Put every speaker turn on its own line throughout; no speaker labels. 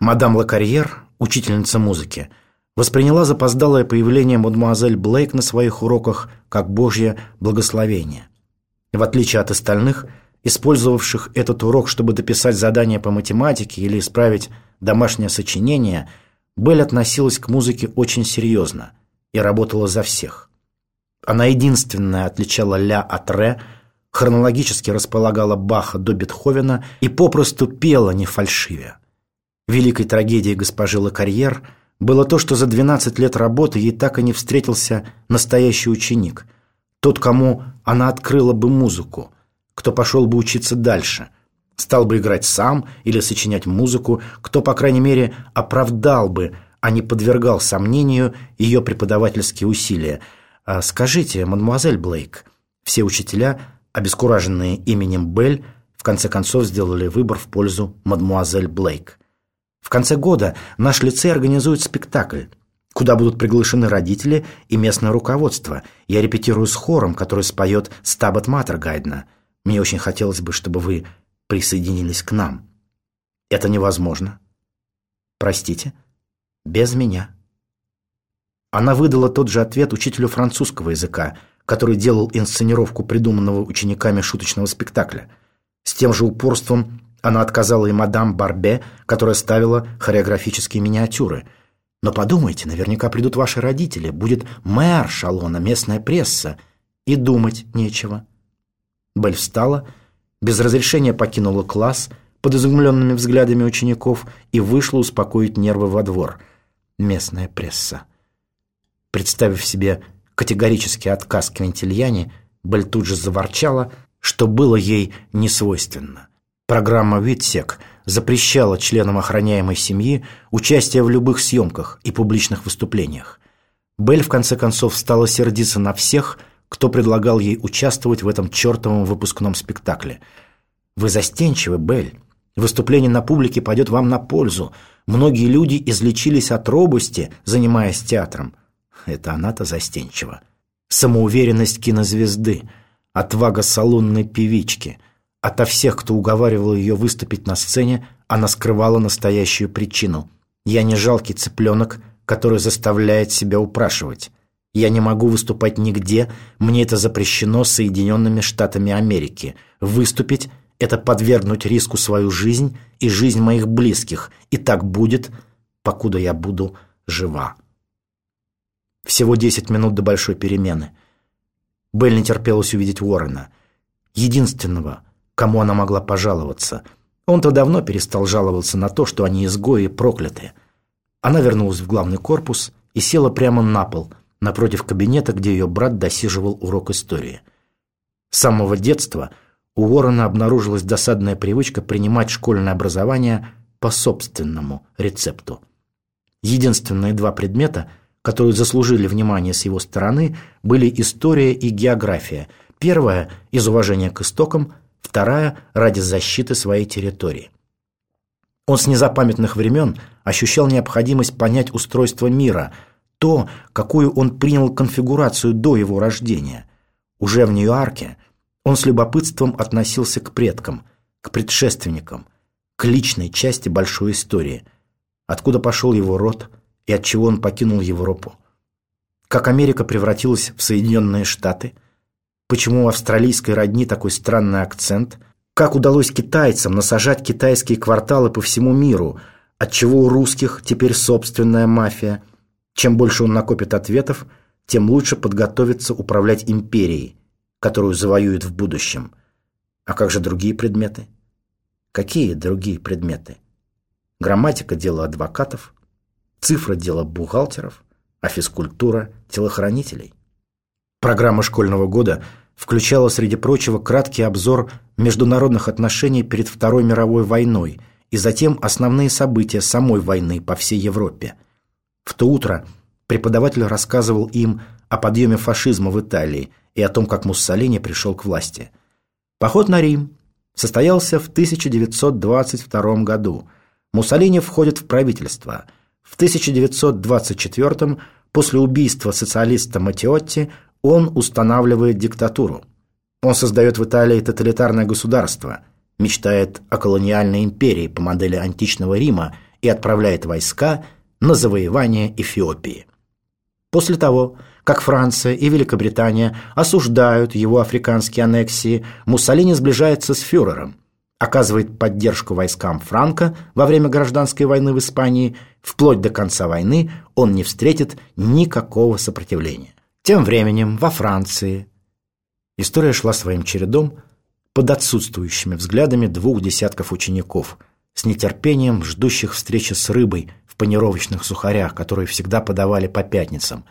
Мадам Лакарьер, учительница музыки, восприняла запоздалое появление мадемуазель Блейк на своих уроках как божье благословение. В отличие от остальных, использовавших этот урок, чтобы дописать задание по математике или исправить домашнее сочинение, Белль относилась к музыке очень серьезно и работала за всех. Она единственная отличала ля от ре, хронологически располагала Баха до Бетховена и попросту пела не фальшивя. Великой трагедией госпожи Лакарьер было то, что за 12 лет работы ей так и не встретился настоящий ученик, тот, кому она открыла бы музыку, кто пошел бы учиться дальше, стал бы играть сам или сочинять музыку, кто, по крайней мере, оправдал бы, а не подвергал сомнению ее преподавательские усилия. А «Скажите, мадемуазель Блейк», все учителя, обескураженные именем Белль, в конце концов сделали выбор в пользу мадемуазель Блейк. В конце года наш лицей организует спектакль, куда будут приглашены родители и местное руководство. Я репетирую с хором, который споет Стабат Матер Гайдна. Мне очень хотелось бы, чтобы вы присоединились к нам. Это невозможно. Простите, без меня. Она выдала тот же ответ учителю французского языка, который делал инсценировку придуманного учениками шуточного спектакля. С тем же упорством она отказала и мадам Барбе, которая ставила хореографические миниатюры. Но подумайте, наверняка придут ваши родители, будет мэр Шалона, местная пресса, и думать нечего. Бель встала, без разрешения покинула класс под изумленными взглядами учеников и вышла успокоить нервы во двор. Местная пресса. Представив себе категорический отказ Квинтильяне, Бель тут же заворчала, что было ей несвойственно. Программа «Витсек» запрещала членам охраняемой семьи участие в любых съемках и публичных выступлениях. Белль в конце концов стала сердиться на всех, кто предлагал ей участвовать в этом чертовом выпускном спектакле. «Вы застенчивы, Белль. Выступление на публике пойдет вам на пользу. Многие люди излечились от робости, занимаясь театром». Это она-то застенчива. Самоуверенность кинозвезды, отвага салонной певички – Ото всех, кто уговаривал ее выступить на сцене, она скрывала настоящую причину. «Я не жалкий цыпленок, который заставляет себя упрашивать. Я не могу выступать нигде, мне это запрещено Соединенными Штатами Америки. Выступить – это подвергнуть риску свою жизнь и жизнь моих близких, и так будет, покуда я буду жива». Всего десять минут до большой перемены. Белль не терпелось увидеть Уоррена. Единственного – кому она могла пожаловаться. Он-то давно перестал жаловаться на то, что они изгои и проклятые. Она вернулась в главный корпус и села прямо на пол, напротив кабинета, где ее брат досиживал урок истории. С самого детства у Уоррена обнаружилась досадная привычка принимать школьное образование по собственному рецепту. Единственные два предмета, которые заслужили внимание с его стороны, были история и география. Первая – из уважения к истокам, вторая – ради защиты своей территории. Он с незапамятных времен ощущал необходимость понять устройство мира, то, какую он принял конфигурацию до его рождения. Уже в Нью-Йорке он с любопытством относился к предкам, к предшественникам, к личной части большой истории, откуда пошел его род и от чего он покинул Европу. Как Америка превратилась в Соединенные Штаты – Почему у австралийской родни такой странный акцент? Как удалось китайцам насажать китайские кварталы по всему миру? Отчего у русских теперь собственная мафия? Чем больше он накопит ответов, тем лучше подготовится управлять империей, которую завоюет в будущем. А как же другие предметы? Какие другие предметы? Грамматика – дело адвокатов, цифра – дело бухгалтеров, а физкультура – телохранителей. Программа школьного года – включала, среди прочего, краткий обзор международных отношений перед Второй мировой войной и затем основные события самой войны по всей Европе. В то утро преподаватель рассказывал им о подъеме фашизма в Италии и о том, как Муссолини пришел к власти. Поход на Рим состоялся в 1922 году. Муссолини входит в правительство. В 1924 после убийства социалиста Матиотти он устанавливает диктатуру. Он создает в Италии тоталитарное государство, мечтает о колониальной империи по модели античного Рима и отправляет войска на завоевание Эфиопии. После того, как Франция и Великобритания осуждают его африканские аннексии, Муссолини сближается с фюрером, оказывает поддержку войскам Франка во время гражданской войны в Испании, вплоть до конца войны он не встретит никакого сопротивления. Тем временем во Франции история шла своим чередом под отсутствующими взглядами двух десятков учеников, с нетерпением ждущих встречи с рыбой в панировочных сухарях, которые всегда подавали по пятницам.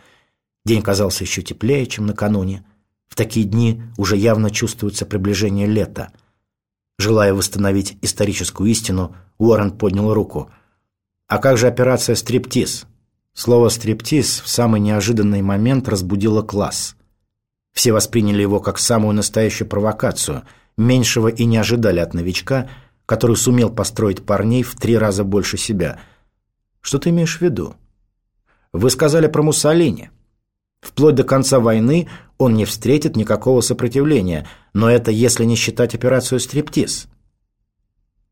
День казался еще теплее, чем накануне. В такие дни уже явно чувствуется приближение лета. Желая восстановить историческую истину, Уоррен поднял руку. «А как же операция «Стриптиз»?» Слово «стриптиз» в самый неожиданный момент разбудило класс. Все восприняли его как самую настоящую провокацию. Меньшего и не ожидали от новичка, который сумел построить парней в три раза больше себя. Что ты имеешь в виду? Вы сказали про Муссолини. Вплоть до конца войны он не встретит никакого сопротивления, но это если не считать операцию «Стриптиз».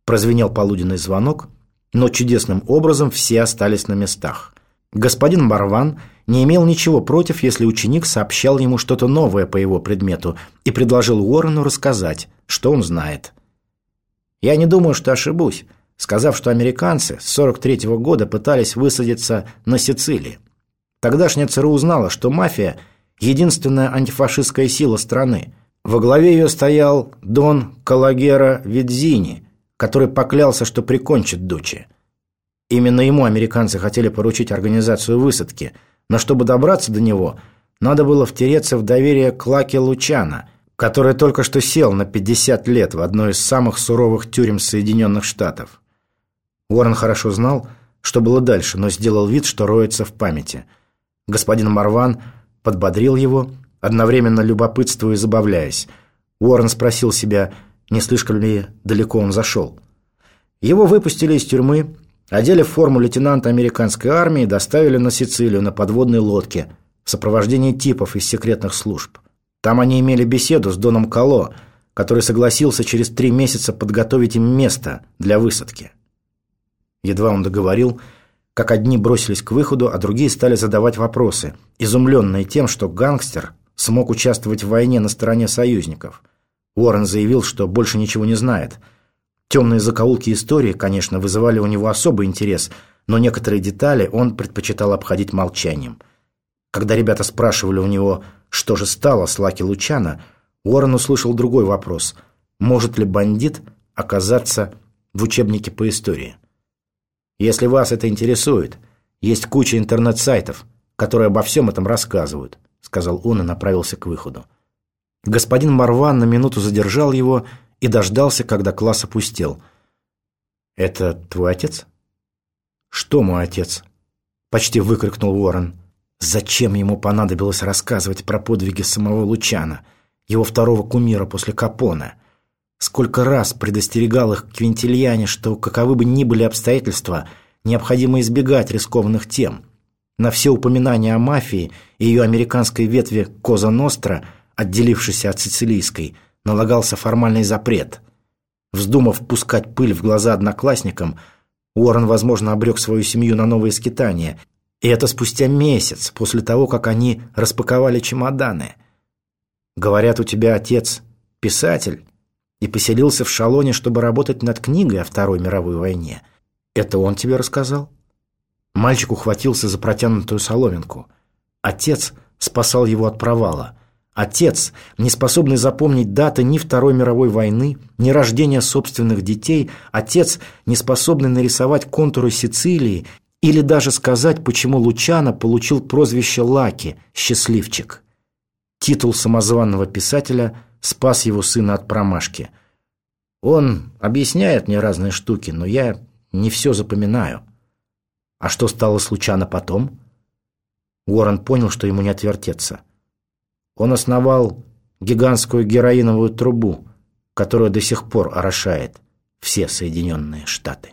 Прозвенел полуденный звонок, но чудесным образом все остались на местах. Господин Барван не имел ничего против, если ученик сообщал ему что-то новое по его предмету и предложил Уоррену рассказать, что он знает. «Я не думаю, что ошибусь», сказав, что американцы с 43 -го года пытались высадиться на Сицилии. Тогдашняя ЦРУ узнала, что мафия – единственная антифашистская сила страны. Во главе ее стоял Дон Калагера Видзини, который поклялся, что прикончит Дучи. Именно ему американцы хотели поручить организацию высадки, но чтобы добраться до него, надо было втереться в доверие к Лаке Лучана, который только что сел на 50 лет в одной из самых суровых тюрем Соединенных Штатов. Уоррен хорошо знал, что было дальше, но сделал вид, что роется в памяти. Господин Марван подбодрил его, одновременно любопытствуя и забавляясь. Уоррен спросил себя, не слишком ли далеко он зашел. Его выпустили из тюрьмы, Одели в форму лейтенанта американской армии и доставили на Сицилию на подводной лодке в сопровождении типов из секретных служб. Там они имели беседу с Доном Кало, который согласился через три месяца подготовить им место для высадки. Едва он договорил, как одни бросились к выходу, а другие стали задавать вопросы, изумленные тем, что гангстер смог участвовать в войне на стороне союзников. Уоррен заявил, что больше ничего не знает – Темные закоулки истории, конечно, вызывали у него особый интерес, но некоторые детали он предпочитал обходить молчанием. Когда ребята спрашивали у него, что же стало с Лаки Лучана, Уоррен услышал другой вопрос. Может ли бандит оказаться в учебнике по истории? Если вас это интересует, есть куча интернет-сайтов, которые обо всем этом рассказывают, сказал он и направился к выходу. Господин Марван на минуту задержал его и дождался, когда класс опустел. «Это твой отец?» «Что мой отец?» — почти выкрикнул Уоррен. Зачем ему понадобилось рассказывать про подвиги самого Лучана, его второго кумира после Капона? Сколько раз предостерегал их Квинтильяне, что, каковы бы ни были обстоятельства, необходимо избегать рискованных тем. На все упоминания о мафии и ее американской ветви Коза Ностра, отделившейся от сицилийской – налагался формальный запрет. Вздумав пускать пыль в глаза одноклассникам, Уоррен, возможно, обрек свою семью на новые скитания. И это спустя месяц после того, как они распаковали чемоданы. Говорят, у тебя отец писатель и поселился в Шалоне, чтобы работать над книгой о Второй мировой войне. Это он тебе рассказал? Мальчик ухватился за протянутую соломинку. Отец спасал его от провала. Отец, не способный запомнить даты ни Второй мировой войны, ни рождения собственных детей, отец, не способный нарисовать контуры Сицилии или даже сказать, почему Лучано получил прозвище Лаки «Счастливчик». Титул самозванного писателя спас его сына от промашки. Он объясняет мне разные штуки, но я не все запоминаю. А что стало с Лучано потом? Уоррен понял, что ему не отвертеться. Он основал гигантскую героиновую трубу, которая до сих пор орошает все Соединенные Штаты.